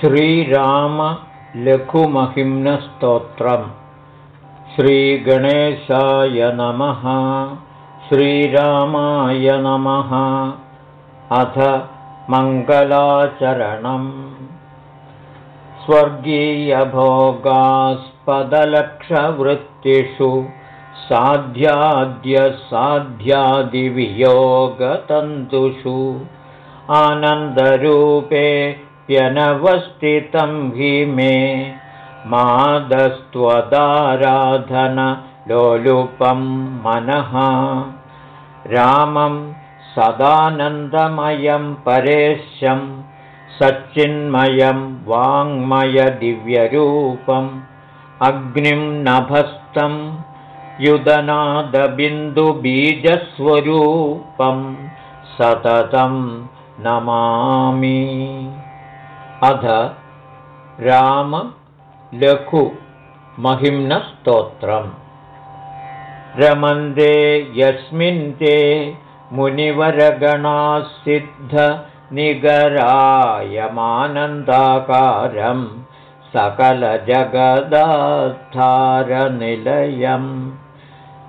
श्रीरामलघुमहिम्नस्तोत्रम्। श्रीगणेशाय नमः। श्रीरामाय नमः। अथ मङ्गलाचरणम्। स्वर्गीयभोगास्पदलक्षवृत्तिषु साध्याद्यसाध्यादिवियोगतन्तुषु आनन्दरूपे प्यनवस्थितं हि मे मादस्त्वदाराधनलोलुपं मनः। रामं सदानन्दमयं परेशं सच्चिन्मयं वाङ्मयदिव्यरूपम्। अग्निं नभस्तं युदनादबिन्दुबीजस्वरूपं सततं नमामि अध रामलघुमहिम्नस्तोत्रम् रमन्दे यस्मिन् ते मुनिवरगणासिद्धनिगरायमानन्दाकारम् सकलजगदाधारनिलयं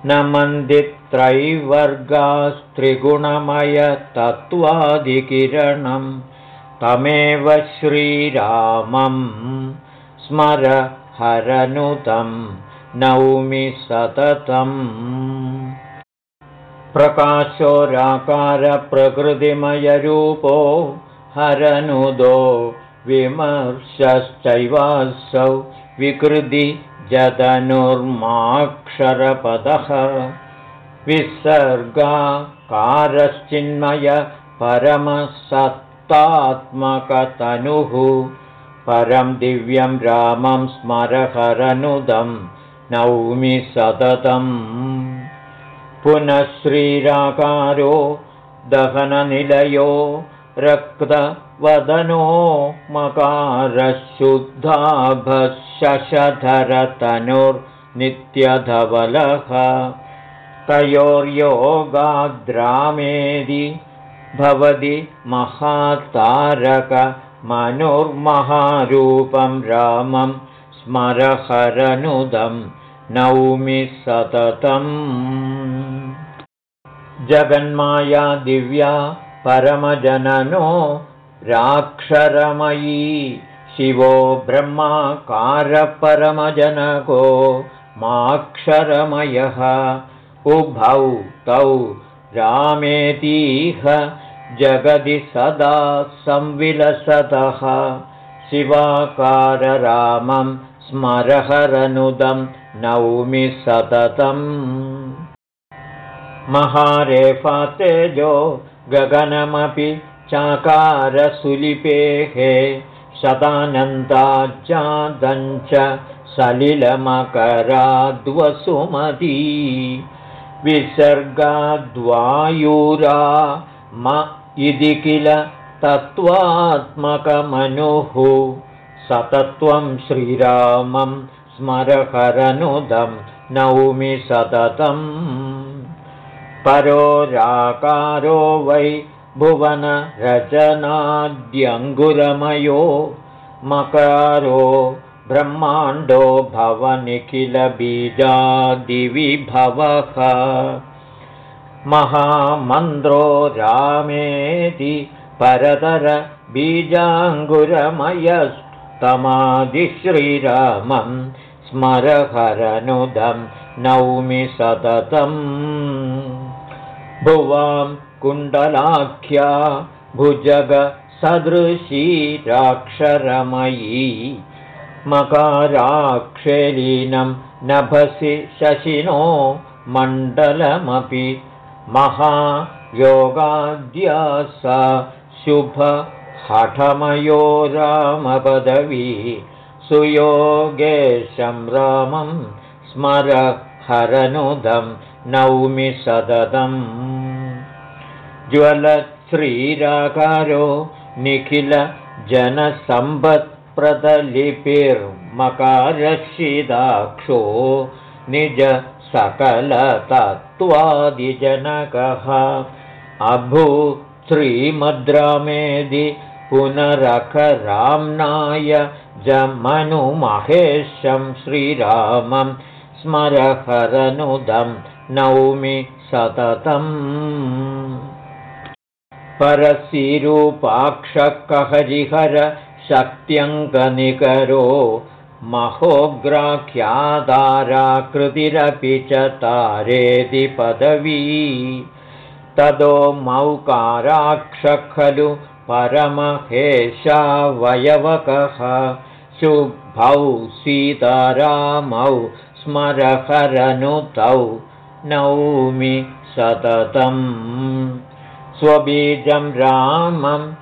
न मन्दित्रैवर्गास्त्रिगुणमयतत्त्वादिकिरणं तमेव श्रीरामं स्मर हरनुतं नौमि सततम् प्रकाशोराकारप्रकृतिमयरूपो हरनुदो विमर्शश्चैवासौ विकृतिजतनुर्माक्षरपदः विसर्गाकारश्चिन्मय परमसत्तात्मकतनुः परं दिव्यं रामं स्मरहरनुदं नौमि सततम्। पुनः श्रीराकारो दहननिलयो रक्तवदनो मकारशुद्धाभशधरतनुर्नित्यधवलः तयोर्योगाद्रामेदि भवति महातारकमनुर्महारूपं रामं स्मरहरनुदं नौमि सततम्। जगन्माया दिव्या परमजननो राक्षरमयी शिवो ब्रह्माकारपरमजनको माक्षरमयः उभौ तौ रामेतीह जगदि सदा संविलसतः। शिवाकाररामं स्मरहरनुदं नौमि सततम्। महारेफातेजो गगनमपि चाकारसुलिपेः। शतानन्दाज्जादञ्च सलिलमकराद्वसुमती। विसर्गाद्वायुरा म इति किल तत्त्वात्मकमनुः। सतत्वं श्रीरामं स्मरहरनुदं नौमि सततम्। परोराकारो वै भुवनरचनाद्यङ्गुरमयो। मकारो ब्रह्माण्डो भवनिखिलबीजादिविभवः महामन्द्रो रामेति परतरबीजाङ्गुरमयस्तमादिश्रीरामं स्मरहरनुदं नौमि सततम्। भुवां कुण्डलाख्या भुजगसदृशी राक्षरमयी मकाराक्षलीनं नभसि शशिनो मण्डलमपि महायोगाद्या सा शुभहठमयो रामपदवी सुयोगेशं रामं स्मर हरनुदं नौमि सततम्। ज्वलश्रीराकारो निखिलजनसम्पत्प्रदलिपिर्मकारशिदाक्षो निजसकलतत्त्वादिजनकः अभूत् श्रीमद्रामेदि पुनरखराम्नाय जमनुमहेशं श्रीरामं स्मरहरनुदं नौमि सततम्। परसीरूपाक्षकहरिहर शक्त्यङ्गनिकरो महोग्राख्यादाराकृतिरपि च तारेति पदवी। तदो मौकाराक्ष खलु परमहेशावयवकः। शुभौ सीतारामौ स्मरहरनुतौ नौमि सततम्। स्वबीजं रामं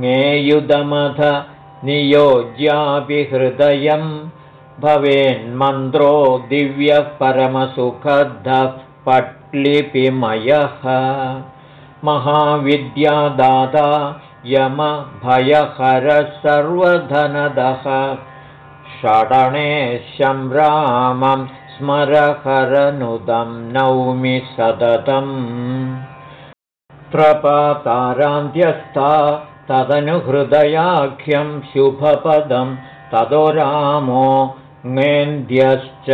ज्ञेयुदमथ नियोज्याभिहृदयं भवेन्मन्त्रो दिव्यः परमसुखदः पट्लिपिमयः। महाविद्यादाता यमभयहरः सर्वधनदः षडणेशं रामं स्मरहरनुदं नौमि सततम्। प्रपातारान्त्यस्था तदनुहृदयाख्यं शुभपदं ततो रामो ङेन्द्यश्च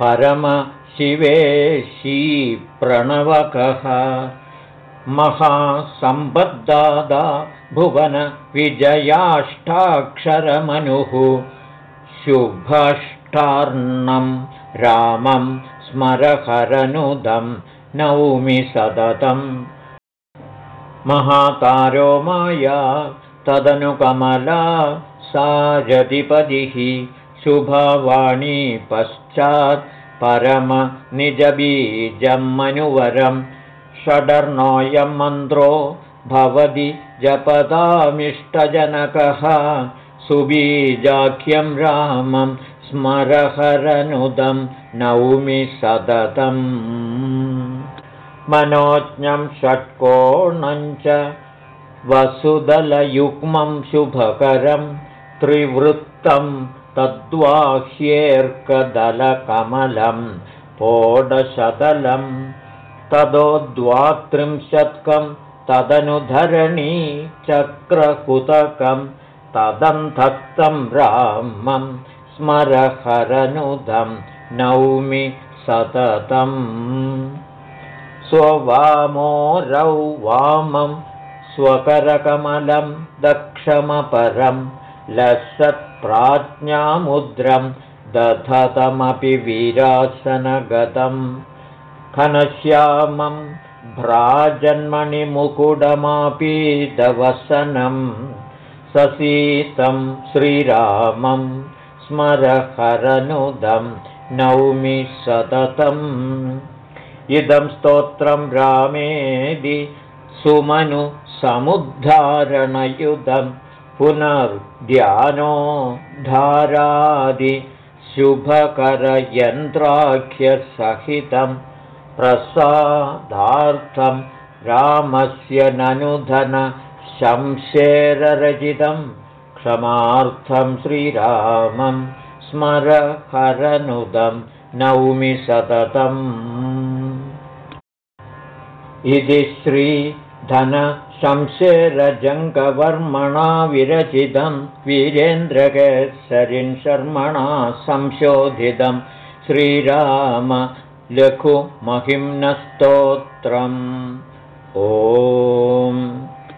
परमशिवेशी प्रणवकः। महासम्बद्धादा भुवनविजयाष्टाक्षरमनुः। शुभष्टार्णं रामं स्मरहरनुदं नौमि सततम्। महातारो माया तदनुकमला सारधिपदिः शुभवाणी पश्चात् परमनिजबीजं मनुवरं षडर्णोऽयं मन्त्रो भवति जपदामिष्टजनकः सुबीजाख्यं रामं स्मरहरनुदं नौमि सततम् मनोज्ञं षट्कोणञ्च वसुदलयुग्मं शुभकरं त्रिवृत्तं तद्वाह्येऽर्कदलकमलं पोडशतलं तदोद्वात्रिंशत्कं तदनुधरणी चक्रकुतकं तदन्धत्तं रामं स्मरहरनुदं नौमि सततम् स्ववामोरौ वामं स्वकरकमलं दक्षमपरं लसत्प्राज्ञामुद्रं दधतमपि वीरासनगतं घनश्यामं भ्राजन्मणिमुकुडमापीदवसनं ससीतं श्रीरामं स्मरहरनुदं नौमि सततम्। इदं स्तोत्रं रामेदि सुमनुसमुद्धारणयुधं पुनर्ध्यानो धारादिशुभकरयन्त्राख्यसहितं प्रसादार्थं रामस्य ननुधन शंशेररचितं क्षमार्थं श्रीरामं स्मरहरनुदं नौमि सततम्। इति श्रीधनशंशेरजङ्गवर्मणा विरचितं वीरेन्द्रकेसरिन् शर्मणा संशोधितं श्रीराम लघुमहिम्नस्तोत्रम् ओ